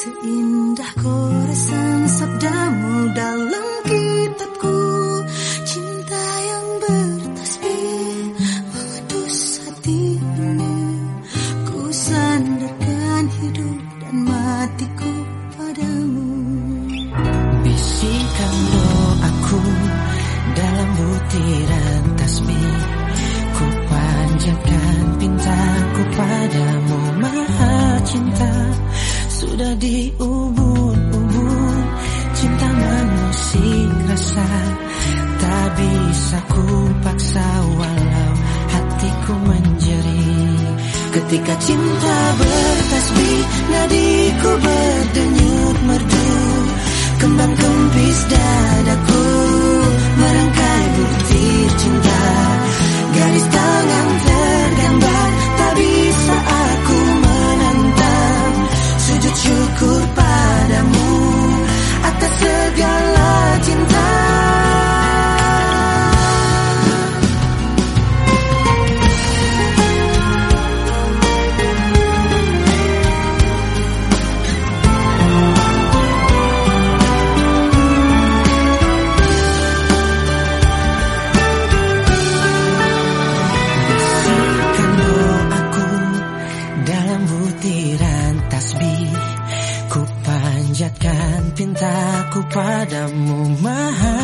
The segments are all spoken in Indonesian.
Seindah koresan sabdamu dalam kitabku. Cinta yang bertasbih mengutus hati ini Ku sandarkan hidup dan matiku padamu. Bisikan doaku dalam butiran tasbih. Ku panjatkan pintaku padamu maha cinta Sudah diubun-ubun cinta mengusik rasa Tak bisa ku paksa walau hatiku menjerit Ketika cinta bertasbih nadiku berdenyut merdu. Kembang kempis dadaku pintaku padamu maha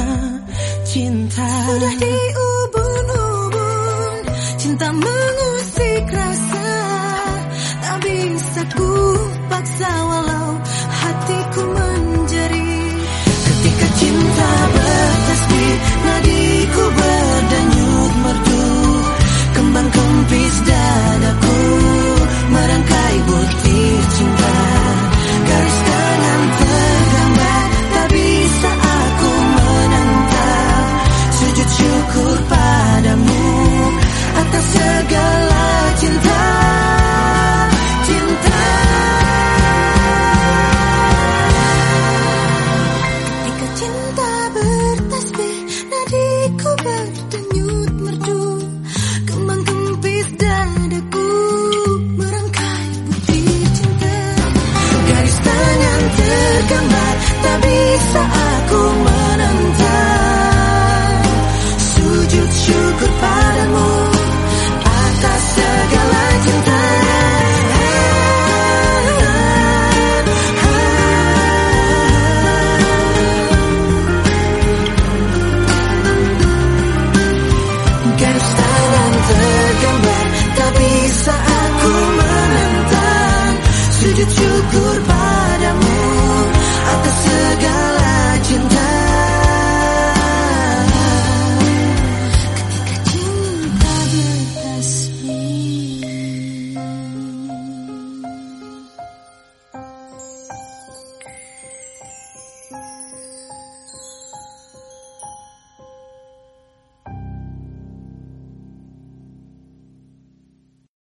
cinta. Sudah diubun-ubun Cinta mengusik rasa. Tak bisa ku paksa